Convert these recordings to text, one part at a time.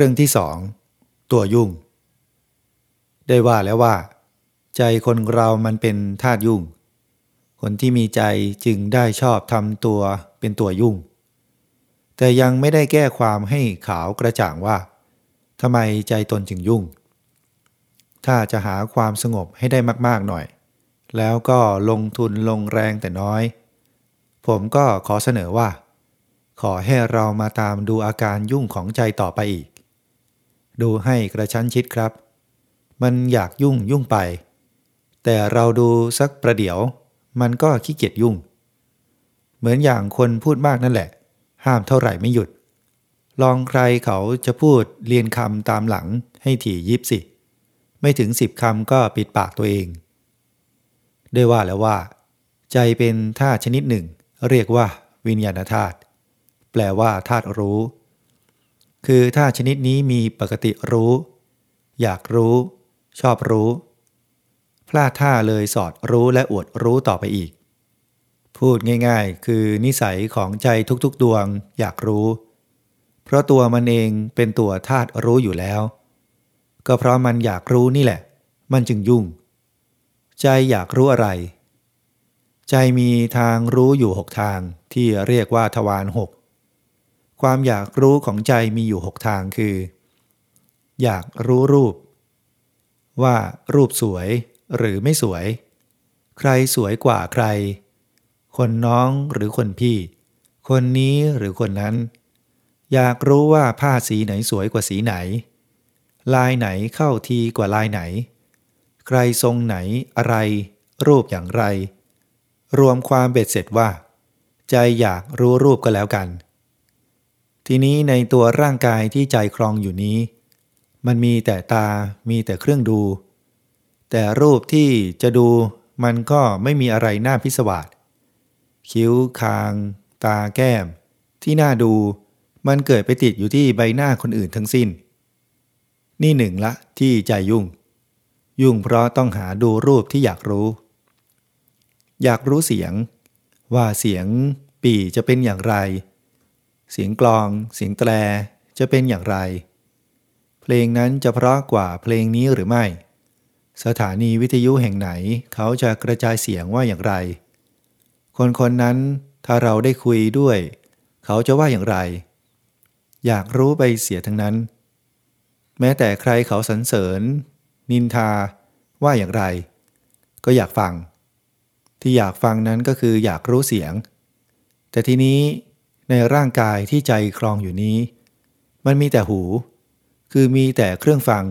เรื่องที่สองตัวยุ่ง ได้ว่าแล้วว่า ใจคนเรามันเป็นธาตุยุ่ง คนที่มีใจจึงได้ชอบทำตัวเป็นตัวยุ่ง แต่ยังไม่ได้แก้ความให้ขาวกระจ่างว่าทำไมใจตนจึงยุ่ง ถ้าจะหาความสงบให้ได้มากๆหน่อย แล้วก็ลงทุนลงแรงแต่น้อย ผมก็ขอเสนอว่า ขอให้เรามาตามดูอาการยุ่งของใจต่อไปอีก ดูให้กระชั้นชิดครับ มันอยากยุ่งยุ่งไป แต่เราดูสักประเดี๋ยว มันก็ขี้เกียจยุ่ง เหมือนอย่างคนพูดมากนั่นแหละ ห้ามเท่าไหร่ไม่หยุด ลองใครเขาจะพูดเรียนคำตามหลังให้ถี่ยิบสิ ไม่ถึงสิบคำก็ปิดปากตัวเอง ได้ว่าแล้วว่า ใจเป็นธาตุชนิดหนึ่ง เรียกว่าวิญญาณธาตุแปลว่าธาตุรู้ คือธาชนิดนี้มีปกติรู้ อยากรู้ ชอบรู้ พลาดท่าเลยสอดรู้และอวดรู้ต่อไปอีก พูดง่ายๆ คือนิสัยของใจทุกๆดวงอยากรู้ เพราะตัวมันเองเป็นตัวธาตุรู้อยู่แล้ว ก็เพราะมันอยากรู้นี่แหละ มันจึงยุ่ง ใจอยากรู้อะไร ใจมีทางรู้อยู่หกทางที่เรียกว่าทวารหก ความอยากรู้ของใจมีอยู่หกทางคือ อยากรู้รูป ว่ารูปสวยหรือไม่สวย ใครสวยกว่าใคร คนน้องหรือคนพี่ คนนี้หรือคนนั้น อยากรู้ว่าผ้าสีไหนสวยกว่าสีไหน ลายไหนเข้าทีกว่าลายไหน ใครทรงไหนอะไร รูปอย่างไร รวมความเบ็ดเสร็จว่า ใจอยากรู้รูปก็แล้วกัน ทีนี้ในตัวร่างกายที่ใจครองอยู่นี้ มันมีแต่ตา มีแต่เครื่องดู แต่รูปที่จะดูมันก็ไม่มีอะไรน่าพิศวาสคิ้วคาง ตาแก้ม ที่น่าดู มันเกิดไปติดอยู่ที่ใบหน้าคนอื่นทั้งสิ้น นี่หนึ่งละที่ใจยุ่ง ยุ่งเพราะต้องหาดูรูปที่อยากรู้ อยากรู้เสียง ว่าเสียงปีจะเป็นอย่างไร เสียงกลอง เสียงแตรจะเป็นอย่างไร เพลงนั้นจะเพราะกว่าเพลงนี้หรือไม่ สถานีวิทยุแห่งไหนเขาจะกระจายเสียงว่าอย่างไร คนคนนั้นถ้าเราได้คุยด้วย เขาจะว่าอย่างไร อยากรู้ไปเสียทั้งนั้น แม้แต่ใครเขาสรรเสริญ นินทาว่าอย่างไร ก็อยากฟัง ที่อยากฟังนั้นก็คืออยากรู้เสียง แต่ทีนี้ ในร่างกายที่ใจคลองอยู่นี้ มันมีแต่หู คือมีแต่เครื่องฟัง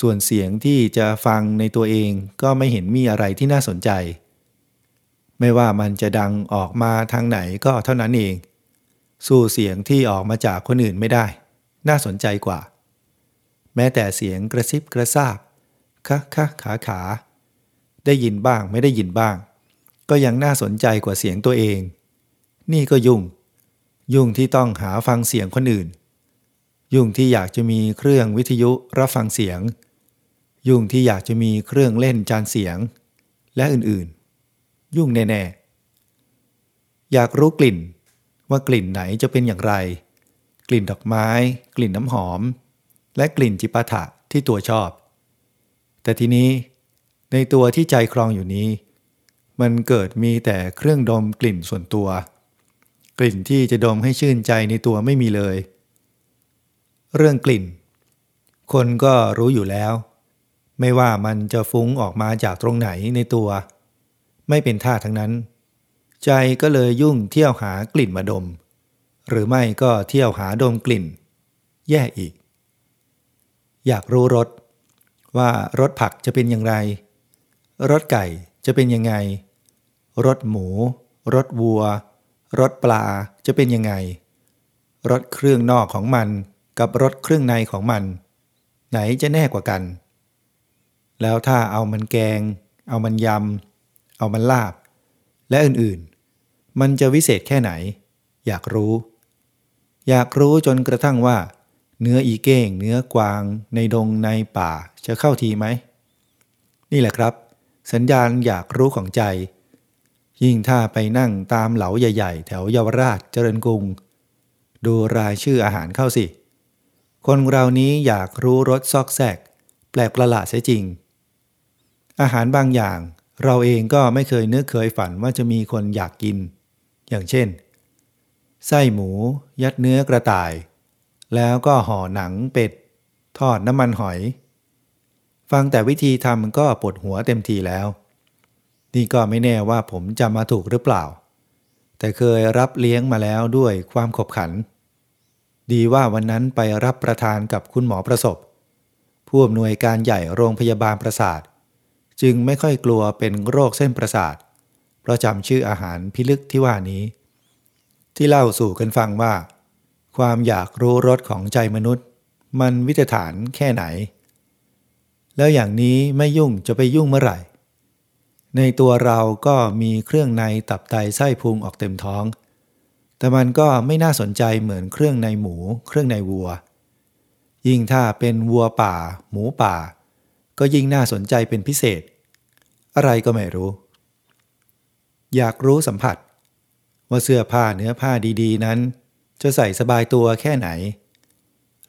ส่วนเสียงที่จะฟังในตัวเองก็ไม่เห็นมีอะไรที่น่าสนใจ ไม่ว่ามันจะดังออกมาทางไหนก็เท่านั้นเอง สู้เสียงที่ออกมาจากคนอื่นไม่ได้ น่าสนใจกว่า แม้แต่เสียงกระซิบกระซาบคะคะขาขา ได้ยินบ้างไม่ได้ยินบ้าง ก็ยังน่าสนใจกว่าเสียงตัวเอง นี่ก็ยุ่ง ยุ่งที่ต้องหาฟังเสียงคนอื่น ยุ่งที่อยากจะมีเครื่องวิทยุรับฟังเสียง ยุ่งที่อยากจะมีเครื่องเล่นจานเสียง และอื่นๆ ยุ่งแน่ๆ อยากรู้กลิ่น ว่ากลิ่นไหนจะเป็นอย่างไร กลิ่นดอกไม้ กลิ่นน้ำหอม และกลิ่นจิปาถะที่ตัวชอบ แต่ทีนี้ในตัวที่ใจครองอยู่นี้ มันเกิดมีแต่เครื่องดมกลิ่นส่วนตัว กลิ่นที่จะดมให้ชื่นใจในตัวไม่มีเลย เรื่องกลิ่น คนก็รู้อยู่แล้ว ไม่ว่ามันจะฟุ้งออกมาจากตรงไหนในตัว ไม่เป็นท่าทั้งนั้น ใจก็เลยยุ่งเที่ยวหากลิ่นมาดม หรือไม่ก็เที่ยวหาดมกลิ่น แย่อีก อยากรู้รสว่ารสผักจะเป็นอย่างไรรสไก่จะเป็นยังไงรสหมูรสวัว รสปลาจะเป็นยังไงรสเครื่องนอกของมันกับรสเครื่องในของมัน ไหนจะแน่กว่ากัน แล้วถ้าเอามันแกง เอามันยำ เอามันลาบ และอื่นๆ มันจะวิเศษแค่ไหน อยากรู้ อยากรู้จนกระทั่งว่า เนื้ออีเก้ง เนื้อกวาง ในดงในป่าจะเข้าทีไหม นี่แหละครับ สัญญาณอยากรู้ของใจ ยิ่งถ้าไปนั่งตามเหลาใหญ่ๆ แถวเยาวราชเจริญกรุง ดูรายชื่ออาหารเข้าสิ คนเรานี้อยากรู้รสซอกแซก แปลกประหลาดเสียจริง อาหารบางอย่าง เราเองก็ไม่เคยนึกเคยฝันว่าจะมีคนอยากกิน อย่างเช่น ไส้หมู ยัดเนื้อกระต่าย แล้วก็ห่อหนังเป็ด ทอดน้ำมันหอย ฟังแต่วิธีทำก็ปวดหัวเต็มทีแล้ว นี่ก็ไม่แน่ว่าผมจำมาถูกหรือเปล่า แต่เคยรับเลี้ยงมาแล้วด้วยความขบขัน ดีว่าวันนั้นไปรับประทานกับคุณหมอประสบ ผู้อำนวยการใหญ่โรงพยาบาลประสาท จึงไม่ค่อยกลัวเป็นโรคเส้นประสาท เพราะจำชื่ออาหารพิลึกที่ว่านี้ ที่เล่าสู่กันฟังว่า ความอยากรู้รสของใจมนุษย์ มันวิตฐานแค่ไหน แล้วอย่างนี้ไม่ยุ่งจะไปยุ่งเมื่อไหร่ ในตัวเราก็มีเครื่องในตับไตไส้พุงออกเต็มท้อง แต่มันก็ไม่น่าสนใจเหมือนเครื่องในหมู เครื่องในวัว ยิ่งถ้าเป็นวัวป่า หมูป่า ก็ยิ่งน่าสนใจเป็นพิเศษ อะไรก็ไม่รู้ อยากรู้สัมผัส ว่าเสื้อผ้าเนื้อผ้าดีๆ นั้น จะใส่สบายตัวแค่ไหน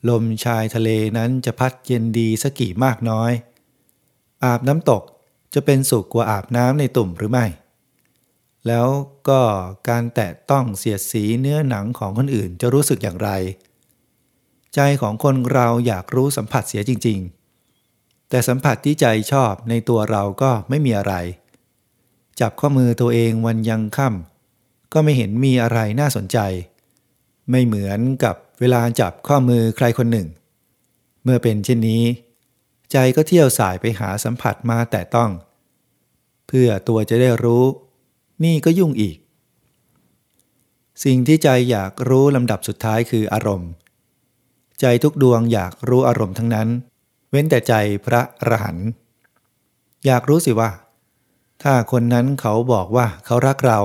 ลมชายทะเลนั้นจะพัดเย็นดีสักกี่มากน้อย อาบน้ำตก จะเป็นสุขกว่าอาบน้ำในตุ่มหรือไม่ แล้วก็การแตะต้องเสียดสีเนื้อหนังของคนอื่นจะรู้สึกอย่างไร ใจของคนเราอยากรู้สัมผัสเสียจริง ๆ แต่สัมผัสที่ใจชอบในตัวเราก็ไม่มีอะไร จับข้อมือตัวเองวันยังค่ำก็ไม่เห็นมีอะไรน่าสนใจ ไม่เหมือนกับเวลาจับข้อมือใครคนหนึ่ง เมื่อเป็นเช่นนี้ ใจก็เที่ยวสายไปหาสัมผัสมาแต่ต้อง เพื่อตัวจะได้รู้ นี่ก็ยุ่งอีก สิ่งที่ใจอยากรู้ลำดับสุดท้ายคืออารมณ์ ใจทุกดวงอยากรู้อารมณ์ทั้งนั้น เว้นแต่ใจพระอรหันต์อยากรู้สิว่า ถ้าคนนั้นเขาบอกว่าเขารักเรา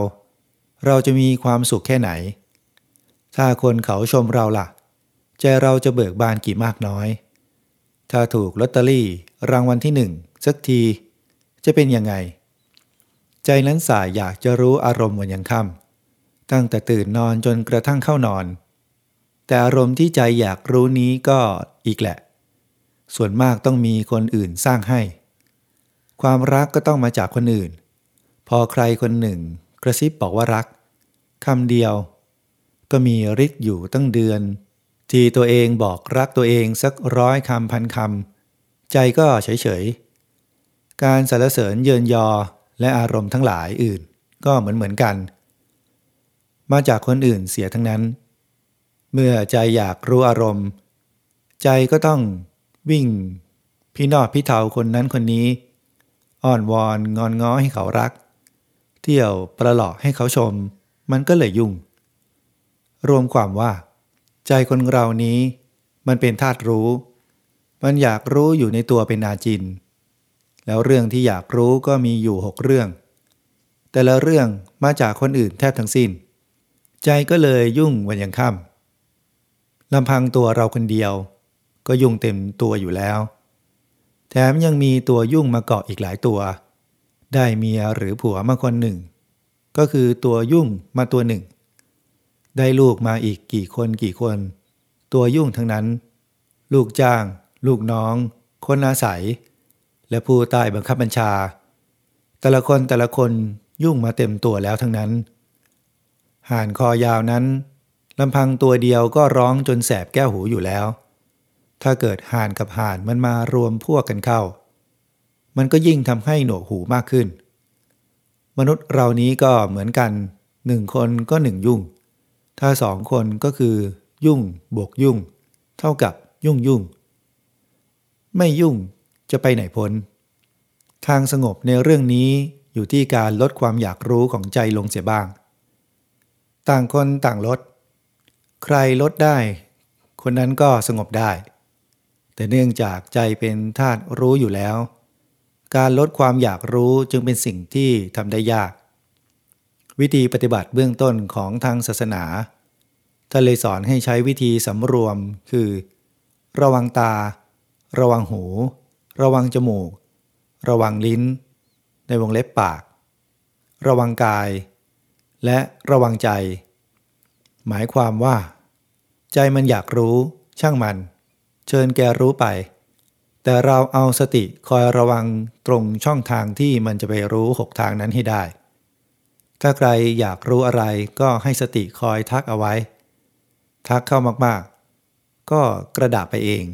เราจะมีความสุขแค่ไหน ถ้าคนเขาชมเราล่ะ ใจเราจะเบิกบานกี่มากน้อย ถ้าถูกลอตเตอรี่รางวัลที่หนึ่งสักที จะเป็นยังไง ใจนั้นสายอยากจะรู้อารมณ์วันยังค่ำตั้งแต่ตื่นนอนจนกระทั่งเข้านอน แต่อารมณ์ที่ใจอยากรู้นี้ก็อีกแหละ ส่วนมากต้องมีคนอื่นสร้างให้ ความรักก็ต้องมาจากคนอื่น พอใครคนหนึ่ง กระซิบบอกว่ารักคำเดียว ก็มีฤทธิ์อยู่ตั้งเดือน ที่ตัวเองบอกรักตัวเองสักร้อยคำพันคำใจก็เฉยๆ การสรรเสริญเยินยอและอารมณ์ทั้งหลายอื่นก็เหมือนเหมือนกัน มาจากคนอื่นเสียทั้งนั้น เมื่อใจอยากรู้อารมณ์ ใจก็ต้องวิ่ง พี่นอดพี่เทาคนนั้นคนนี้ อ้อนวอนงอนง้อให้เขารัก เที่ยวประหลอกให้เขาชม มันก็เลยยุ่ง รวมความว่า ใจคนเรานี้มันเป็นธาตุรู้ มันอยากรู้อยู่ในตัวเป็นอาจิน แล้วเรื่องที่อยากรู้ก็มีอยู่หกเรื่อง แต่ละเรื่องมาจากคนอื่นแทบทั้งสิ้น ใจก็เลยยุ่งวันยังค่ำลำพังตัวเราคนเดียว ก็ยุ่งเต็มตัวอยู่แล้ว แถมยังมีตัวยุ่งมาเกาะอีกหลายตัว ได้เมียหรือผัวมาคนหนึ่ง ก็คือตัวยุ่งมาตัวหนึ่ง ได้ลูกมาอีกกี่คนกี่คน ตัวยุ่งทั้งนั้น ลูกจ้าง ลูกน้อง คนอาศัย และผู้ใต้บังคับบัญชา แต่ละคนแต่ละคนยุ่งมาเต็มตัวแล้วทั้งนั้น ห่านคอยาวนั้นลำพังตัวเดียวก็ร้องจนแสบแก้วหูอยู่แล้ว ถ้าเกิดห่านกับห่านมันมารวมพวกกันเข้า มันก็ยิ่งทำให้หนวกหูมากขึ้น มนุษย์เรานี้ก็เหมือนกันหนึ่งคนก็หนึ่งยุ่ง ถ้าสองคนก็คือ ยุ่งบวกยุ่ง เท่ากับยุ่งยุ่ง ไม่ยุ่งจะไปไหนพ้น ทางสงบในเรื่องนี้อยู่ที่การลดความอยากรู้ของใจลงเสียบ้าง ต่างคนต่างลด ใครลดได้ คนนั้นก็สงบได้ แต่เนื่องจากใจเป็นธาตุรู้อยู่แล้ว การลดความอยากรู้จึงเป็นสิ่งที่ทำได้ยาก วิธีปฏิบัติเบื้องต้นของทางศาสนาท่านเลยสอนให้ใช้วิธีสำรวมคือ ระวังตา ระวังหู ระวังจมูก ระวังลิ้น ในวงเล็บปาก ระวังกาย และระวังใจ หมายความว่า ใจมันอยากรู้ช่างมัน เชิญแกรู้ไป แต่เราเอาสติคอยระวังตรงช่องทางที่มันจะไปรู้หกทางนั้นให้ได้ ถ้าใครอยากรู้อะไรก็ให้สติคอยทักเอาไว้ ทักเข้ามากๆ ก็กระดาษไปเอง